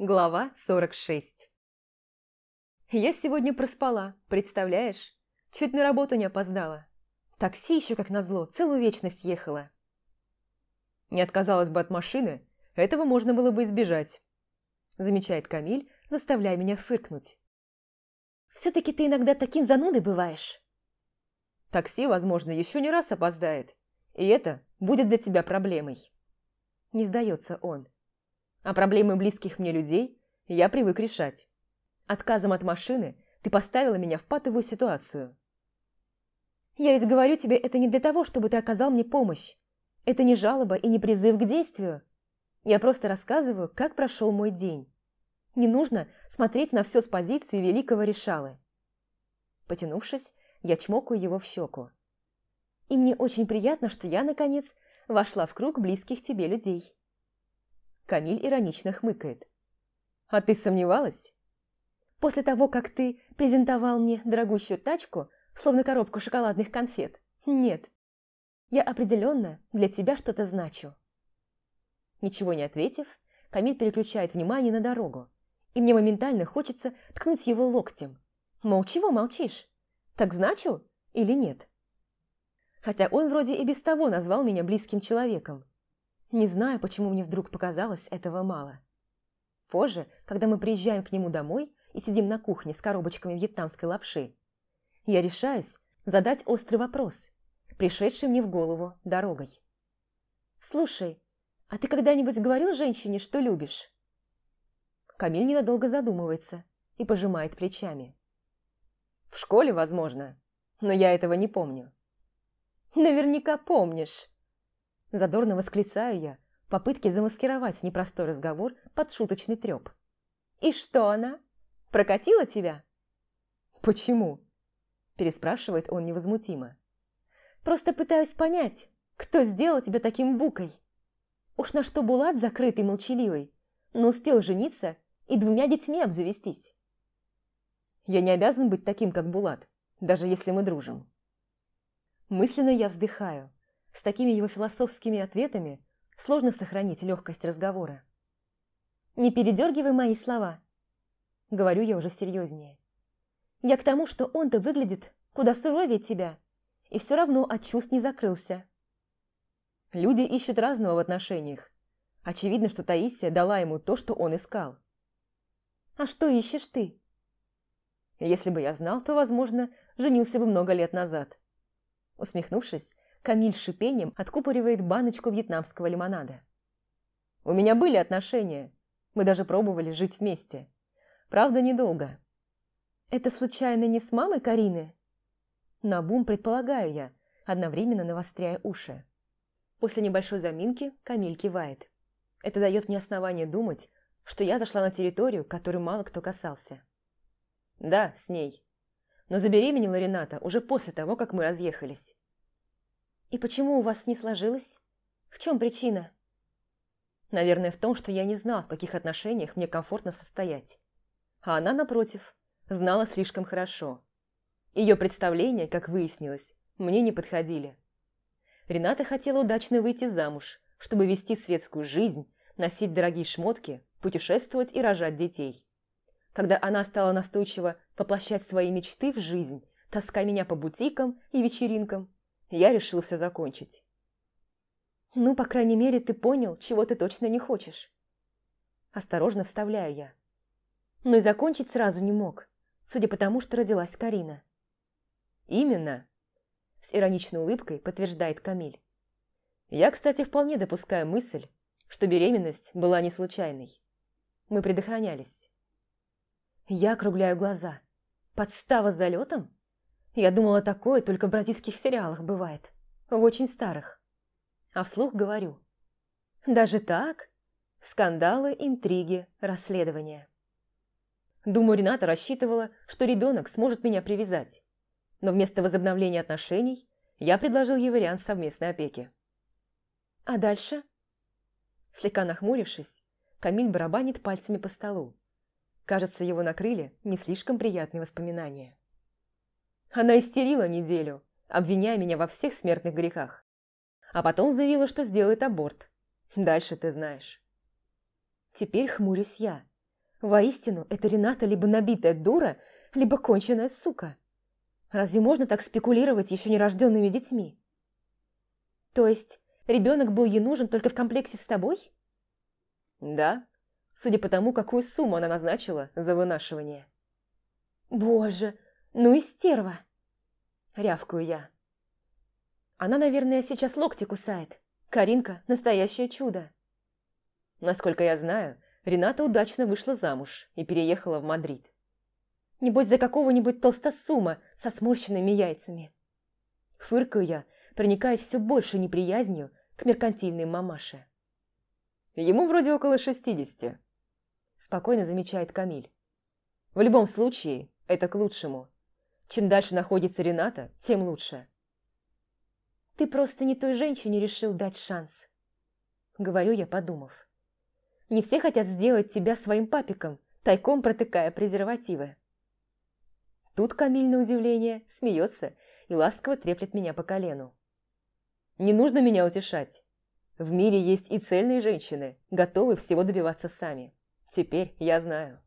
Глава 46 Я сегодня проспала, представляешь? Чуть на работу не опоздала. Такси еще, как назло, целую вечность ехала. Не отказалась бы от машины, этого можно было бы избежать. Замечает Камиль, заставляя меня фыркнуть. Все-таки ты иногда таким занудой бываешь. Такси, возможно, еще не раз опоздает, и это будет для тебя проблемой. Не сдается он а проблемы близких мне людей я привык решать. Отказом от машины ты поставила меня в патовую ситуацию. Я ведь говорю тебе, это не для того, чтобы ты оказал мне помощь. Это не жалоба и не призыв к действию. Я просто рассказываю, как прошел мой день. Не нужно смотреть на все с позиции великого решалы. Потянувшись, я чмокаю его в щеку. И мне очень приятно, что я, наконец, вошла в круг близких тебе людей. Камиль иронично хмыкает. «А ты сомневалась?» «После того, как ты презентовал мне дорогущую тачку, словно коробку шоколадных конфет, нет. Я определенно для тебя что-то значу». Ничего не ответив, Камиль переключает внимание на дорогу, и мне моментально хочется ткнуть его локтем. Мол, чего молчишь? Так значу или нет? Хотя он вроде и без того назвал меня близким человеком. Не знаю, почему мне вдруг показалось этого мало. Позже, когда мы приезжаем к нему домой и сидим на кухне с коробочками вьетнамской лапши, я решаюсь задать острый вопрос, пришедший мне в голову дорогой. «Слушай, а ты когда-нибудь говорил женщине, что любишь?» Камиль ненадолго задумывается и пожимает плечами. «В школе, возможно, но я этого не помню». «Наверняка помнишь», Задорно восклицаю я, попытки замаскировать непростой разговор под шуточный треп. «И что она? Прокатила тебя?» «Почему?» – переспрашивает он невозмутимо. «Просто пытаюсь понять, кто сделал тебя таким букой. Уж на что Булат закрытый молчаливый, но успел жениться и двумя детьми обзавестись». «Я не обязан быть таким, как Булат, даже если мы дружим». Мысленно я вздыхаю. С такими его философскими ответами сложно сохранить легкость разговора. «Не передергивай мои слова», — говорю я уже серьезнее. «Я к тому, что он-то выглядит куда суровее тебя, и все равно от чувств не закрылся». Люди ищут разного в отношениях. Очевидно, что Таисия дала ему то, что он искал. «А что ищешь ты?» «Если бы я знал, то, возможно, женился бы много лет назад». Усмехнувшись, Камиль с шипением откупоривает баночку вьетнамского лимонада. «У меня были отношения. Мы даже пробовали жить вместе. Правда, недолго». «Это случайно не с мамой Карины?» Набум предполагаю я, одновременно навостряя уши. После небольшой заминки Камиль кивает. Это дает мне основание думать, что я зашла на территорию, которой мало кто касался. Да, с ней. Но забеременела Рената уже после того, как мы разъехались. «И почему у вас не сложилось? В чем причина?» «Наверное, в том, что я не знал, в каких отношениях мне комфортно состоять. А она, напротив, знала слишком хорошо. Ее представления, как выяснилось, мне не подходили. Рената хотела удачно выйти замуж, чтобы вести светскую жизнь, носить дорогие шмотки, путешествовать и рожать детей. Когда она стала настойчиво воплощать свои мечты в жизнь, таская меня по бутикам и вечеринкам, я решил все закончить. «Ну, по крайней мере, ты понял, чего ты точно не хочешь». Осторожно вставляю я. Но и закончить сразу не мог, судя по тому, что родилась Карина. «Именно», – с ироничной улыбкой подтверждает Камиль. «Я, кстати, вполне допускаю мысль, что беременность была не случайной. Мы предохранялись». Я округляю глаза. «Подстава с залетом?» Я думала, такое только в бразильских сериалах бывает. В очень старых. А вслух говорю. Даже так? Скандалы, интриги, расследования. Думаю, Рената рассчитывала, что ребенок сможет меня привязать. Но вместо возобновления отношений я предложил ей вариант совместной опеки. А дальше? Слегка нахмурившись, Камиль барабанит пальцами по столу. Кажется, его накрыли не слишком приятные воспоминания. Она истерила неделю, обвиняя меня во всех смертных грехах. А потом заявила, что сделает аборт. Дальше ты знаешь. Теперь хмурюсь я, Воистину, это Рената либо набитая дура, либо конченая сука. Разве можно так спекулировать еще нерожденными детьми? То есть, ребенок был ей нужен только в комплекте с тобой? Да, судя по тому, какую сумму она назначила за вынашивание. Боже, ну и стерва! Рявкую я. Она, наверное, сейчас локти кусает. Каринка – настоящее чудо. Насколько я знаю, Рената удачно вышла замуж и переехала в Мадрид. Небось, за какого-нибудь толстосума со сморщенными яйцами. Фыркаю я, проникаясь все больше неприязнью к меркантильной мамаше. Ему вроде около шестидесяти. Спокойно замечает Камиль. В любом случае, это к лучшему. Чем дальше находится Рената, тем лучше. Ты просто не той женщине решил дать шанс. Говорю я, подумав. Не все хотят сделать тебя своим папиком, тайком протыкая презервативы. Тут Камиль, на удивление, смеется и ласково треплет меня по колену. Не нужно меня утешать. В мире есть и цельные женщины, готовые всего добиваться сами. Теперь я знаю.